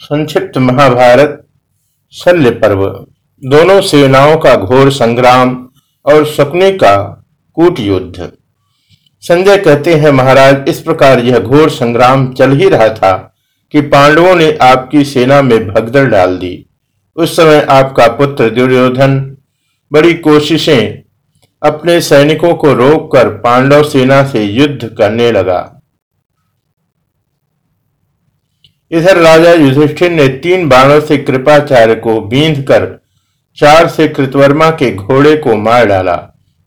संक्षिप्त महाभारत, शल्य पर्व। दोनों सेनाओं का घोर संग्राम और शकुनी का कूट युद्ध संजय कहते हैं, महाराज, इस प्रकार यह घोर संग्राम चल ही रहा था कि पांडवों ने आपकी सेना में भगदड़ डाल दी। उस समय आपका पुत्र दुर्योधन बड़ी कोशिशें अपने सैनिकों को रोककर पांडव सेना से युद्ध करने लगा। इधर राजा युधिष्ठिर ने तीन बाणों से कृपाचार्य को बींध कर चार से कृतवर्मा के घोड़े को मार डाला।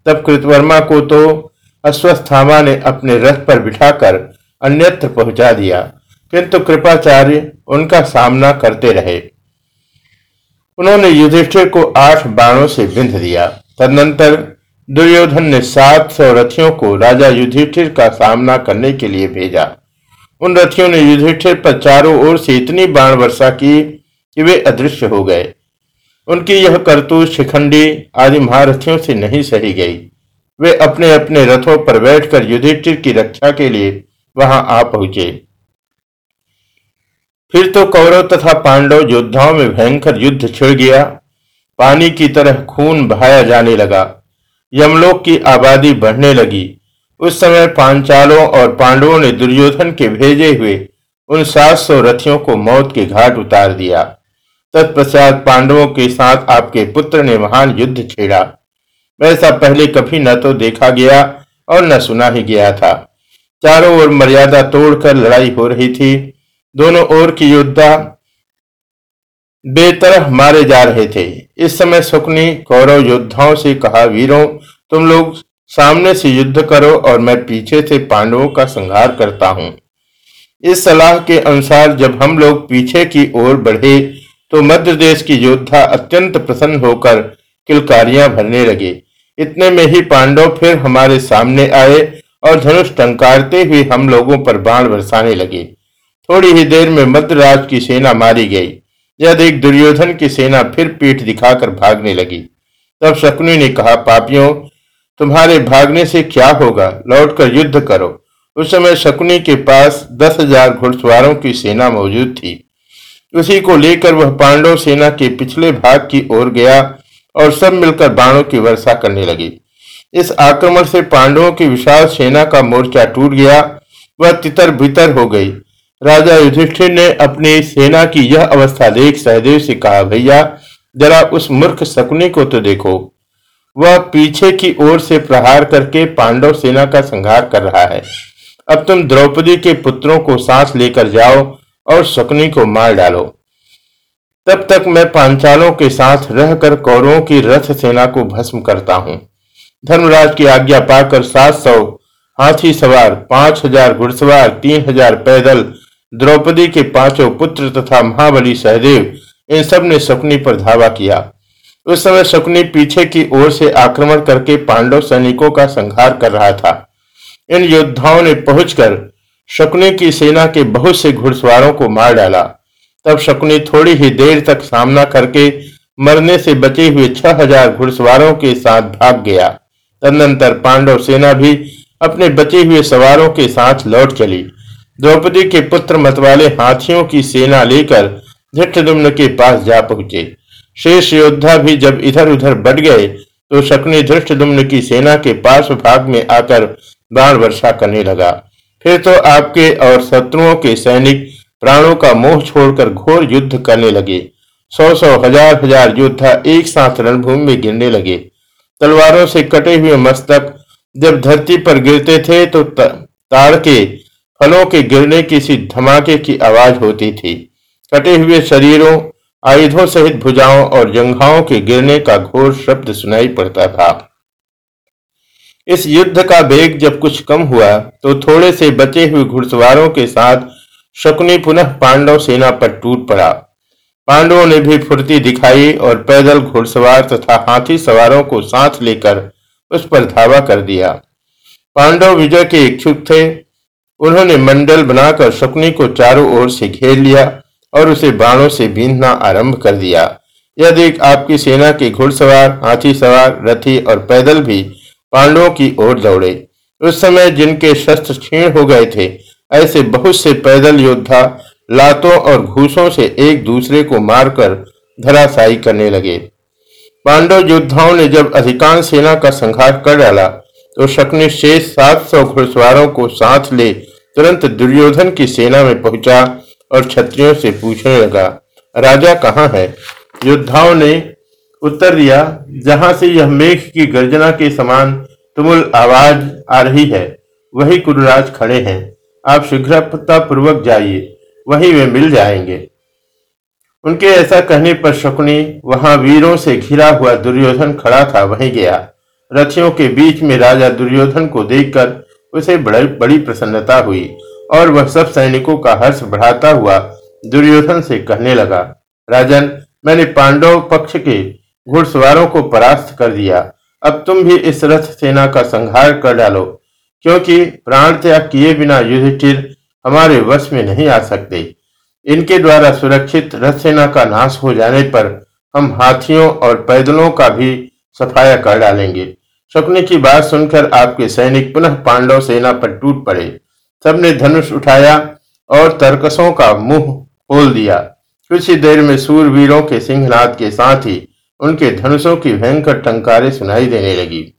तब कृतवर्मा को तो अश्वस्थामा ने अपने रथ पर बिठाकर अन्यत्र पहुँचा दिया, किंतु कृपाचार्य उनका सामना करते रहे। उन्होंने युधिष्ठिर को आठ बाणों से बिंध दिया। तदनंतर दुर्योधन ने सात सौ रथियों को राजा युधिष्ठिर का सामना करने के लिए भेजा। उन रथियों ने युधिष्ठिर पर चारों ओर से इतनी बाण वर्षा की कि वे अदृश्य हो गए। उनकी यह करतूत शिखंडी आदि महारथियों से नहीं सही गई। वे अपने अपने रथों पर बैठकर युधिष्ठिर की रक्षा के लिए वहाँ आ पहुँचे। फिर तो कौरव तथा पांडव योद्धाओं में भयंकर युद्ध छिड़ गया। पानी की तरह खून बहाया जाने लगा। यमलोक की आबादी बढ़ने लगी। उस समय पांचालों और पांडवों ने दुर्योधन के भेजे हुए उन सात सौ रथियों को मौत के घाट उतार दिया। तत्पश्चात पांडवों के साथ आपके पुत्र ने महान युद्ध छेड़ा। वैसा पहले कभी न तो देखा गया और न सुना ही गया था। चारों ओर मर्यादा तोड़कर लड़ाई हो रही थी। दोनों ओर की योद्धा बेतरह मारे जा रहे थे। इस समय सुकनी, कौरव योद्धाओं से कहा, वीरों, तुम लोग सामने से युद्ध करो और मैं पीछे से पांडवों का संहार करता हूँ। इस सलाह के अनुसार जब हम लोग पीछे की ओर बढ़े तो मध्य देश की योद्धा अत्यंत प्रसन्न होकर किलकारियाँ भरने लगे। इतने में ही पांडव फिर हमारे सामने आए और धनुष टंकारते हुए हम लोगों पर बाण बरसाने लगे। थोड़ी ही देर में मध्यराज की सेना मारी गई। यह देख दुर्योधन की सेना फिर पीठ दिखाकर भागने लगी। तब शकुनी ने कहा, पापियों तुम्हारे भागने से क्या होगा? लौटकर युद्ध करो। उस समय शकुनी के पास दस हज़ार घुड़सवारों की सेना मौजूद थी। उसी को लेकर वह पांडव सेना के पिछले भाग की ओर गया और सब मिलकर बाणों की वर्षा करने लगी। इस आक्रमण से पांडवों की विशाल सेना का मोर्चा टूट गया। वह तितर बितर हो गई। राजा युधिष्ठिर ने अपनी सेना की यह अवस्था देख सहदेव से कहा, भैया, जरा उस मूर्ख शकुनी को तो देखो। वह पीछे की ओर से प्रहार करके पांडव सेना का संहार कर रहा है। अब तुम द्रौपदी के पुत्रों को सांस लेकर जाओ और शकुनी को मार डालो। तब तक मैं पांचालों के साथ रहकर कौरवों की रथ सेना को भस्म करता हूँ। धर्मराज की आज्ञा पाकर सात सौ हाथी सवार, पाँच हज़ार घुड़सवार, तीन हज़ार पैदल द्रौपदी के पाँचों पुत्र तथा महाबली सहदेव, इन सबने शकुनी पर धावा किया। उस समय शकुनी पीछे की ओर से आक्रमण करके पांडव सैनिकों का संहार कर रहा था। इन योद्धाओं ने पहुंचकर शकुनी की सेना के बहुत से घुड़सवारों को मार डाला। तब शकुनी थोड़ी ही देर तक सामना करके मरने से बचे हुए छह हज़ार घुड़सवारों के साथ भाग गया। तदनंतर पांडव सेना भी अपने बचे हुए सवारों के साथ लौट चली। द्रौपदी के पुत्र मतवाले हाथियों की सेना लेकर धृष्टदुम्न के पास जा पहुँचे। शेष योद्धा भी जब इधर उधर बढ़ गए तो शकुनी धृष्टदुम्न की सेना के पार्श्व भाग में आकर बाण वर्षा करने लगा। फिर तो आपके और शत्रुओं के सैनिक प्राणों का मोह छोड़कर घोर युद्ध करने लगे। सौ सौ हज़ार हज़ार योद्धा एक साथ रणभूमि में गिरने लगे। तलवारों से कटे हुए मस्तक जब धरती पर गिरते थे तो ताड़ के फलों के गिरने की धमाके की आवाज़ होती थी। कटे हुए शरीरों आयुधों सहित भुजाओं और जंघाओं के गिरने का घोर शब्द सुनाई पड़ता था। इस युद्ध का वेग जब कुछ कम हुआ तो थोड़े से बचे हुए घुड़सवारों के साथ शकुनी पुनः पांडव सेना पर टूट पड़ा। पांडवों ने भी फुर्ती दिखाई और पैदल घुड़सवार तथा हाथी सवारों को साथ लेकर उस पर धावा कर दिया। पांडव विजय के इच्छुक थे। उन्होंने मंडल बनाकर शकुनी को चारों ओर से घेर लिया और उसे बाणों से बीनना आरंभ कर दिया। यह देख आपकी सेना के घुड़सवार हाथी सवार रथी और पैदल भी पांडवों की ओर दौड़े। उस समय जिनके शस्त्र क्षीण हो गए थे, ऐसे बहुत से पैदल योद्धा लातों और घूसों से एक दूसरे को मारकर धराशायी करने लगे। पांडव योद्धाओं ने जब अधिकांश सेना का संहार कर डाला तो शकुनि शेष सात सौ घुड़सवारों को साथ ले तुरंत दुर्योधन की सेना में पहुँचा और क्षत्रियों से पूछने लगा, राजा कहाँ है? योद्धाओं ने उत्तर दिया, जहाँ से यह मेघ की गर्जना के समान तुमुल आवाज़ आ रही है, वही कुरुराज खड़े हैं। आप शीघ्रता पूर्वक जाइए, वही वे मिल जाएँगे। उनके ऐसा कहने पर शकुनी वहाँ वीरों से घिरा हुआ दुर्योधन खड़ा था, वहीं गया। रथियों के बीच में राजा दुर्योधन को देखकर उसे बड़ी बड़ी प्रसन्नता हुई। और वह सब सैनिकों का हर्ष बढ़ाता हुआ दुर्योधन से कहने लगा, राजन, मैंने पांडव पक्ष के घुड़सवारों को परास्त कर दिया। अब तुम भी इस रथ सेना का संहार कर डालो, क्योंकि प्राण त्याग किए बिना युधिष्ठिर हमारे वश में नहीं आ सकते। इनके द्वारा सुरक्षित रथ सेना का नाश हो जाने पर हम हाथियों और पैदलों का भी सफाया कर डालेंगे। शकुनी की बात सुनकर आपके सैनिक पुनः पांडव सेना पर टूट पड़े। सबने धनुष उठाया और तरकसों का मुँह खोल दिया। कुछ ही देर में सूरवीरों के सिंहनाद के साथ ही उनके धनुषों की भयंकर टंकारें सुनाई देने लगी।